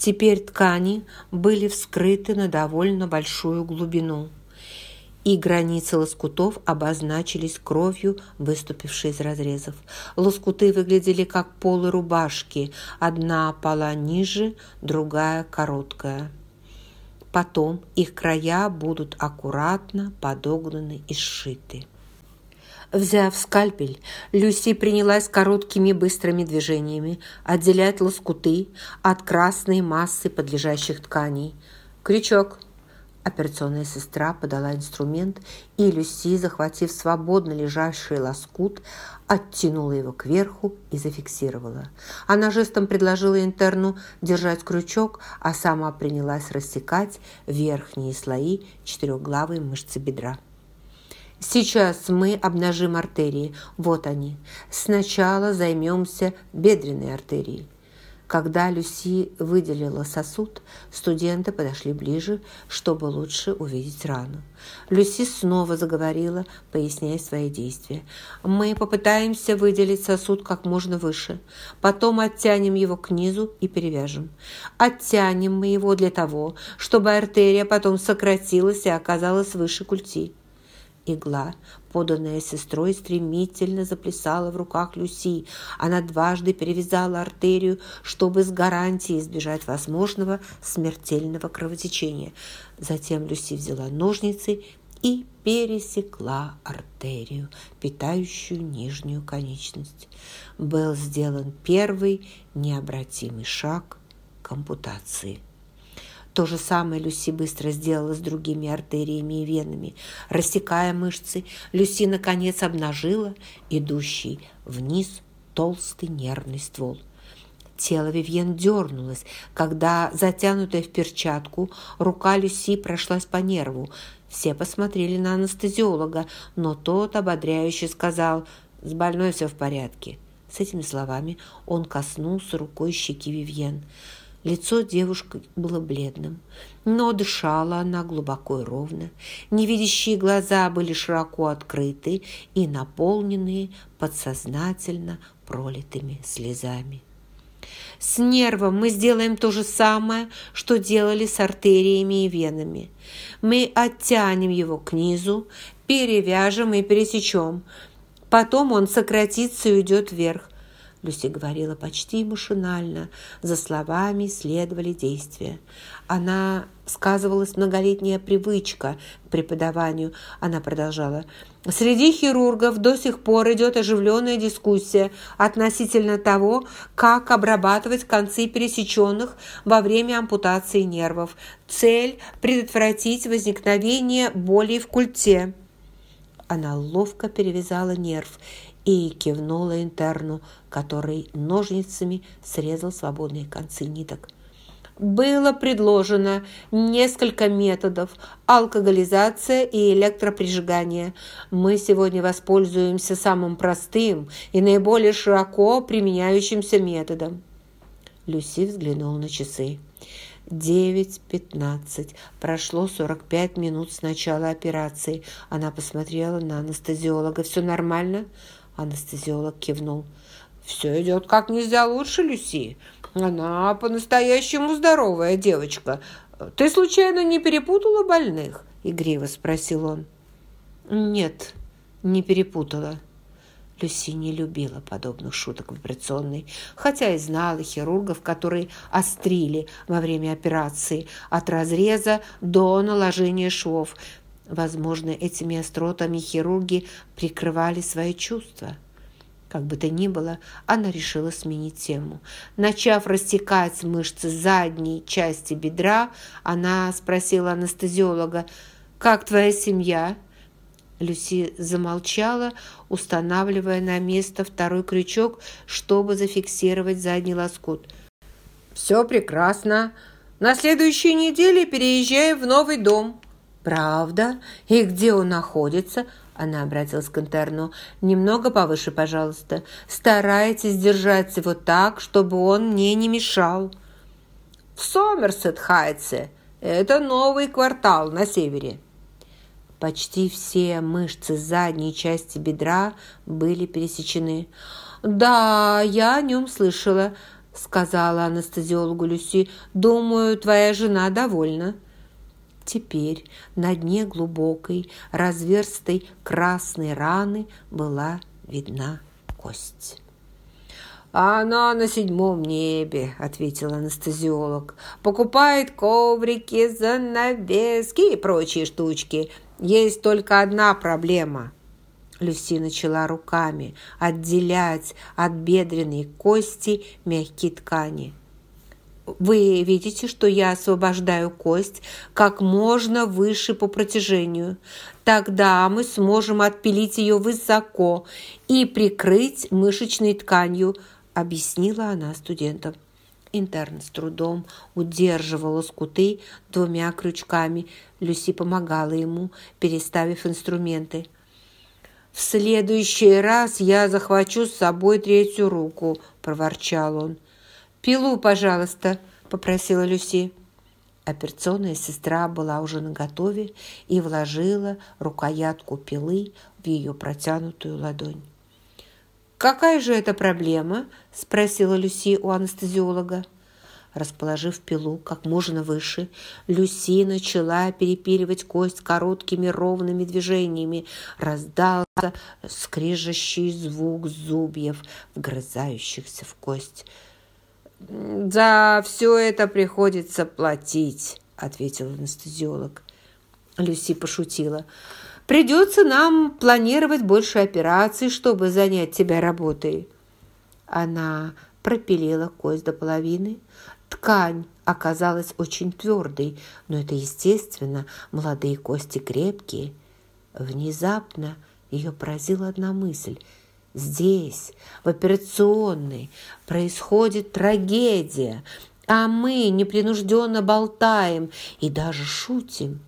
Теперь ткани были вскрыты на довольно большую глубину, и границы лоскутов обозначились кровью, выступившей из разрезов. Лоскуты выглядели как полы рубашки, одна пола ниже, другая короткая. Потом их края будут аккуратно подогнаны и сшиты. Взяв скальпель, Люси принялась короткими быстрыми движениями отделять лоскуты от красной массы подлежащих тканей. Крючок. Операционная сестра подала инструмент, и Люси, захватив свободно лежащий лоскут, оттянула его кверху и зафиксировала. Она жестом предложила интерну держать крючок, а сама принялась рассекать верхние слои четырехглавой мышцы бедра. Сейчас мы обнажим артерии. Вот они. Сначала займемся бедренной артерией. Когда Люси выделила сосуд, студенты подошли ближе, чтобы лучше увидеть рану. Люси снова заговорила, поясняя свои действия. «Мы попытаемся выделить сосуд как можно выше. Потом оттянем его к низу и перевяжем. Оттянем мы его для того, чтобы артерия потом сократилась и оказалась выше культи. Игла, поданная сестрой, стремительно заплясала в руках Люси. Она дважды перевязала артерию, чтобы с гарантией избежать возможного смертельного кровотечения. Затем Люси взяла ножницы и пересекла артерию, питающую нижнюю конечность. Был сделан первый необратимый шаг к ампутации. То же самое Люси быстро сделала с другими артериями и венами. Рассекая мышцы, Люси наконец обнажила идущий вниз толстый нервный ствол. Тело Вивьен дернулось, когда, затянутая в перчатку, рука Люси прошлась по нерву. Все посмотрели на анестезиолога, но тот ободряюще сказал «С больной все в порядке». С этими словами он коснулся рукой щеки Вивьен. Лицо девушки было бледным, но дышала она глубоко и ровно. Невидящие глаза были широко открыты и наполненные подсознательно пролитыми слезами. С нервом мы сделаем то же самое, что делали с артериями и венами. Мы оттянем его к низу, перевяжем и пересечем. Потом он сократится и уйдет вверх. Люси говорила почти машинально. За словами следовали действия. Она сказывалась многолетняя привычка к преподаванию. Она продолжала. Среди хирургов до сих пор идет оживленная дискуссия относительно того, как обрабатывать концы пересеченных во время ампутации нервов. Цель – предотвратить возникновение боли в культе. Она ловко перевязала нерв и кивнула интерну, который ножницами срезал свободные концы ниток. Было предложено несколько методов – алкоголизация и электроприжигание. Мы сегодня воспользуемся самым простым и наиболее широко применяющимся методом. Люси взглянула на часы. Девять пятнадцать. Прошло сорок пять минут с начала операции. Она посмотрела на анестезиолога. «Все нормально?» Анестезиолог кивнул. «Все идет как нельзя лучше, Люси. Она по-настоящему здоровая девочка. Ты случайно не перепутала больных?» Игриво спросил он. «Нет, не перепутала». Люси не любила подобных шуток в операционной, хотя и знала хирургов, которые острили во время операции от разреза до наложения швов. Возможно, этими остротами хирурги прикрывали свои чувства. Как бы то ни было, она решила сменить тему. Начав растекать мышцы задней части бедра, она спросила анестезиолога, «Как твоя семья?» Люси замолчала, устанавливая на место второй крючок, чтобы зафиксировать задний лоскут. «Все прекрасно. На следующей неделе переезжаю в новый дом». «Правда? И где он находится?» Она обратилась к интерну. «Немного повыше, пожалуйста. Старайтесь держать его так, чтобы он мне не мешал». «В Сомерсет-Хайтсе. Это новый квартал на севере». Почти все мышцы задней части бедра были пересечены. «Да, я о нем слышала. сказала анестезиологу Люси. «Думаю, твоя жена довольна». Теперь на дне глубокой, разверстой красной раны была видна кость. «Она на седьмом небе», – ответил анестезиолог. «Покупает коврики, занавески и прочие штучки. Есть только одна проблема». Люси начала руками отделять от бедренной кости мягкие ткани. Вы видите, что я освобождаю кость как можно выше по протяжению. Тогда мы сможем отпилить ее высоко и прикрыть мышечной тканью, объяснила она студентам. Интерн с трудом удерживал скуты двумя крючками. Люси помогала ему, переставив инструменты. «В следующий раз я захвачу с собой третью руку», – проворчал он. «Пилу, пожалуйста», – попросила Люси. Операционная сестра была уже наготове и вложила рукоятку пилы в ее протянутую ладонь. «Какая же это проблема?» – спросила Люси у анестезиолога. Расположив пилу как можно выше, Люси начала перепиливать кость короткими ровными движениями. Раздался скрежещий звук зубьев, вгрызающихся в кость. «За все это приходится платить», – ответил анестезиолог. Люси пошутила. Придется нам планировать больше операций, чтобы занять тебя работой». Она пропилила кость до половины. Ткань оказалась очень твердой, но это естественно, молодые кости крепкие. Внезапно ее поразила одна мысль. Здесь, в операционной, происходит трагедия, а мы непринужденно болтаем и даже шутим.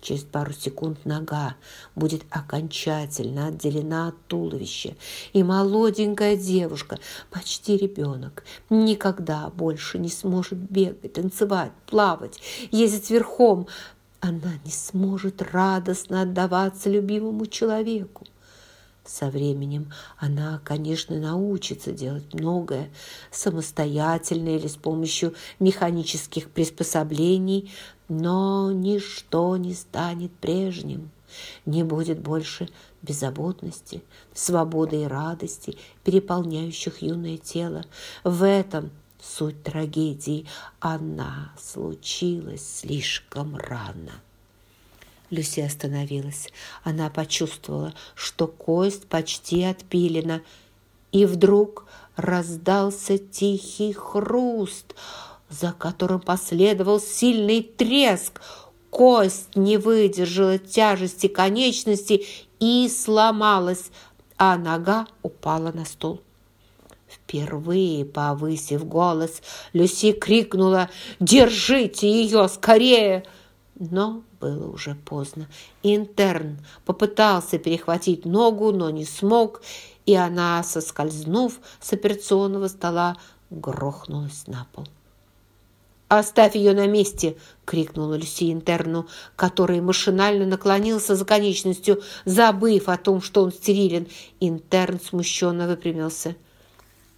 Через пару секунд нога будет окончательно отделена от туловища, и молоденькая девушка, почти ребенок, никогда больше не сможет бегать, танцевать, плавать, ездить верхом. Она не сможет радостно отдаваться любимому человеку. Со временем она, конечно, научится делать многое самостоятельно или с помощью механических приспособлений, но ничто не станет прежним. Не будет больше беззаботности, свободы и радости, переполняющих юное тело. В этом суть трагедии. Она случилась слишком рано. Люси остановилась. Она почувствовала, что кость почти отпилена. И вдруг раздался тихий хруст, за которым последовал сильный треск. Кость не выдержала тяжести конечности и сломалась, а нога упала на стол. Впервые, повысив голос, Люси крикнула «Держите ее скорее!» Но было уже поздно. Интерн попытался перехватить ногу, но не смог, и она, соскользнув с операционного стола, грохнулась на пол. «Оставь ее на месте!» — крикнула Люси интерну, который машинально наклонился за конечностью, забыв о том, что он стерилен. Интерн смущенно выпрямился.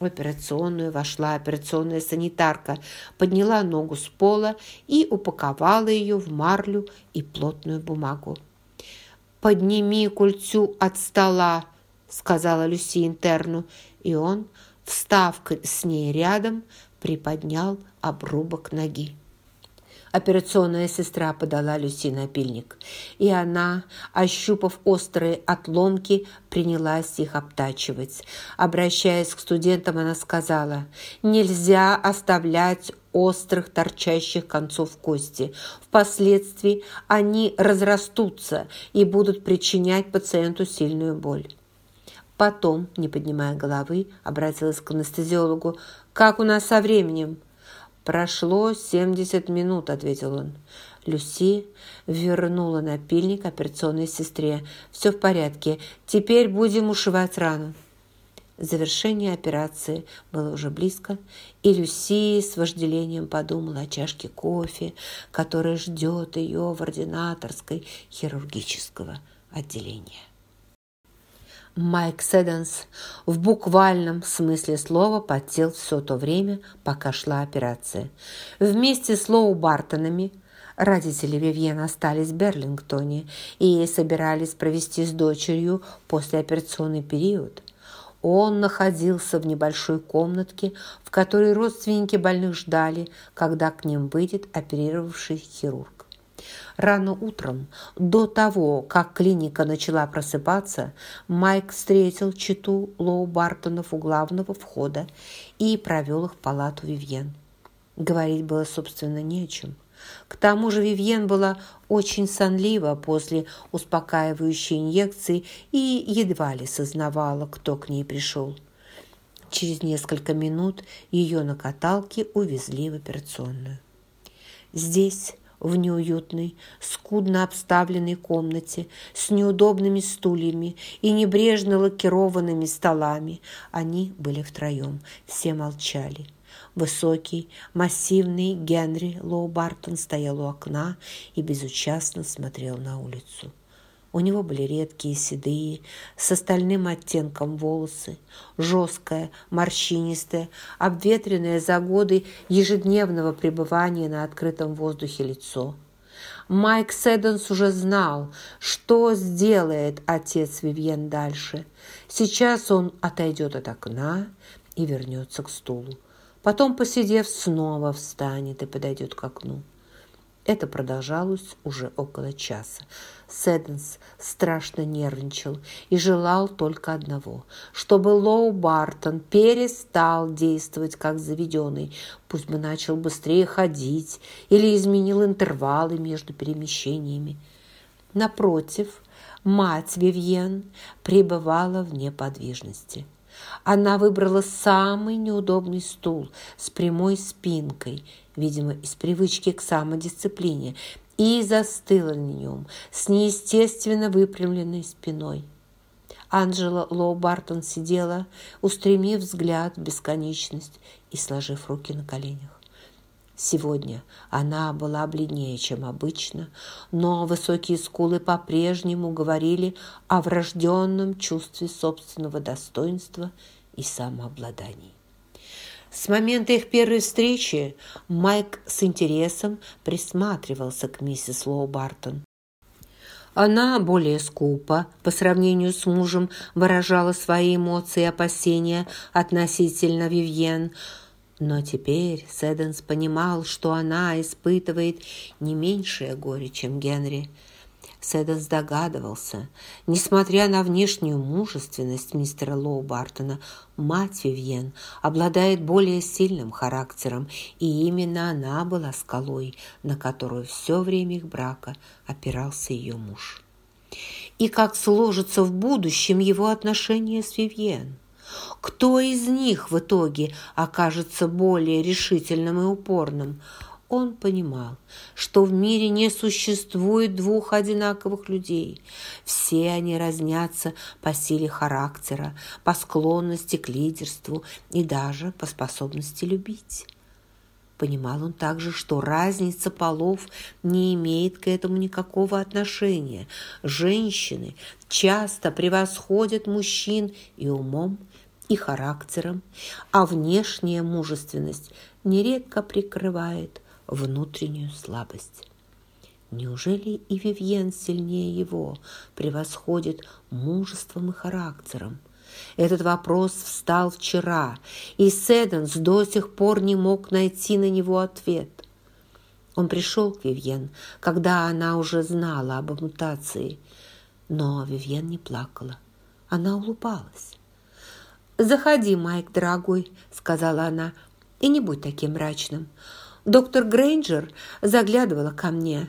В операционную вошла операционная санитарка, подняла ногу с пола и упаковала ее в марлю и плотную бумагу. «Подними культю от стола», — сказала Люси интерну, и он, встав с ней рядом, приподнял обрубок ноги. Операционная сестра подала Люси напильник, и она, ощупав острые отломки, принялась их обтачивать. Обращаясь к студентам, она сказала, «Нельзя оставлять острых торчащих концов кости. Впоследствии они разрастутся и будут причинять пациенту сильную боль». Потом, не поднимая головы, обратилась к анестезиологу. «Как у нас со временем?» «Прошло семьдесят минут», — ответил он. Люси вернула напильник операционной сестре. «Все в порядке. Теперь будем ушивать рану». Завершение операции было уже близко, и Люси с вожделением подумала о чашке кофе, которая ждет ее в ординаторской хирургического отделения. Майк Седенс в буквальном смысле слова потел все то время, пока шла операция. Вместе с Лоу Бартонами родители Вивьен остались в Берлингтоне и собирались провести с дочерью послеоперационный период. Он находился в небольшой комнатке, в которой родственники больных ждали, когда к ним выйдет оперировавший хирург. Рано утром, до того, как клиника начала просыпаться, Майк встретил читу Лоу Бартонов у главного входа и провел их в палату Вивьен. Говорить было, собственно, не о чем. К тому же Вивьен была очень сонлива после успокаивающей инъекции и едва ли сознавала, кто к ней пришел. Через несколько минут ее на каталке увезли в операционную. Здесь в неуютной, скудно обставленной комнате с неудобными стульями и небрежно лакированными столами. Они были втроем, все молчали. Высокий, массивный Генри Лоу Бартон стоял у окна и безучастно смотрел на улицу. У него были редкие седые, с остальным оттенком волосы, жесткое, морщинистое, обветренное за годы ежедневного пребывания на открытом воздухе лицо. Майк Седденс уже знал, что сделает отец Вивьен дальше. Сейчас он отойдет от окна и вернется к стулу. Потом, посидев, снова встанет и подойдет к окну. Это продолжалось уже около часа. Сэдденс страшно нервничал и желал только одного, чтобы Лоу Бартон перестал действовать как заведенный, пусть бы начал быстрее ходить или изменил интервалы между перемещениями. Напротив, мать Вивьен пребывала в неподвижности – она выбрала самый неудобный стул с прямой спинкой, видимо, из привычки к самодисциплине, и застыла на нем с неестественно выпрямленной спиной. Анджела Лоу Бартон сидела, устремив взгляд в бесконечность и сложив руки на коленях. Сегодня она была бледнее, чем обычно, но высокие скулы по-прежнему говорили о врожденном чувстве собственного достоинства и самообладании. С момента их первой встречи Майк с интересом присматривался к миссис Лоу Бартон. Она более скупо, по сравнению с мужем, выражала свои эмоции и опасения относительно Вивьен – но теперь Сэдденс понимал, что она испытывает не меньшее горе, чем Генри. Сэдденс догадывался, несмотря на внешнюю мужественность мистера Лоу Бартона, мать Вивьен обладает более сильным характером, и именно она была скалой, на которую все время их брака опирался ее муж. И как сложится в будущем его отношения с Вивьен – кто из них в итоге окажется более решительным и упорным? Он понимал, что в мире не существует двух одинаковых людей. Все они разнятся по силе характера, по склонности к лидерству и даже по способности любить. Понимал он также, что разница полов не имеет к этому никакого отношения. Женщины часто превосходят мужчин и умом, и характером, а внешняя мужественность нередко прикрывает внутреннюю слабость. Неужели и Вивьен сильнее его превосходит мужеством и характером? Этот вопрос встал вчера, и Седенс до сих пор не мог найти на него ответ. Он пришел к Вивьен, когда она уже знала об ампутации, но Вивьен не плакала, она улыбалась. «Заходи, Майк, дорогой», — сказала она, — «и не будь таким мрачным. Доктор Грейнджер заглядывала ко мне.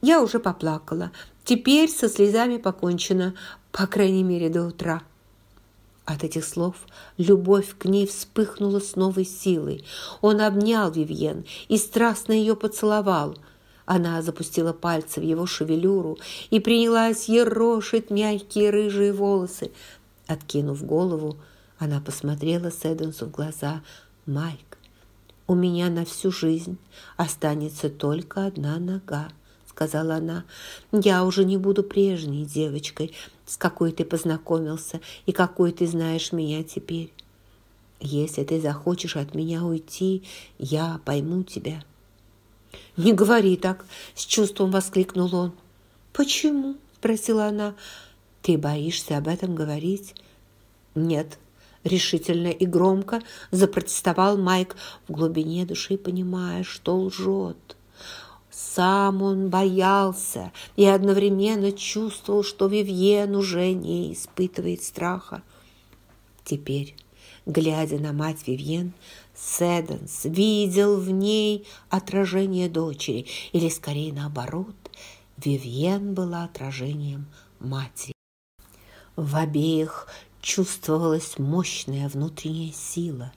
Я уже поплакала. Теперь со слезами покончено, по крайней мере, до утра». От этих слов любовь к ней вспыхнула с новой силой. Он обнял Вивьен и страстно ее поцеловал. Она запустила пальцы в его шевелюру и принялась ерошить мягкие рыжие волосы. Откинув голову, она посмотрела Сэдденсу в глаза. «Майк, у меня на всю жизнь останется только одна нога», сказала она. «Я уже не буду прежней девочкой. с какой ты познакомился и какой ты знаешь меня теперь. Если ты захочешь от меня уйти, я пойму тебя». «Не говори так!» – с чувством воскликнул он. «Почему?» – спросила она. «Ты боишься об этом говорить?» «Нет», – решительно и громко запротестовал Майк в глубине души, понимая, что лжет. Сам он боялся и одновременно чувствовал, что Вивьен уже не испытывает страха. Теперь, глядя на мать Вивьен, Седенс видел в ней отражение дочери, или скорее наоборот, Вивьен была отражением матери. В обеих чувствовалась мощная внутренняя сила.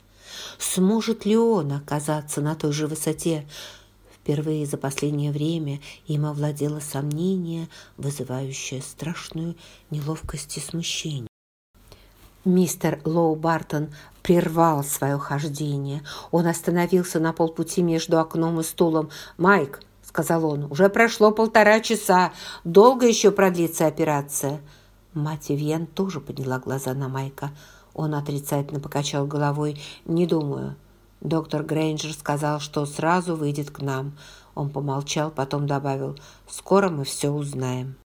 Сможет ли он оказаться на той же высоте? Впервые за последнее время им овладело сомнение, вызывающее страшную неловкость и смущение. Мистер Лоу Бартон прервал свое хождение. Он остановился на полпути между окном и стулом. «Майк», — сказал он, — «уже прошло полтора часа. Долго еще продлится операция?» Мать Вивьен тоже подняла глаза на Майка. Он отрицательно покачал головой. «Не думаю». Доктор Грейнджер сказал, что сразу выйдет к нам. Он помолчал, потом добавил, «Скоро мы все узнаем».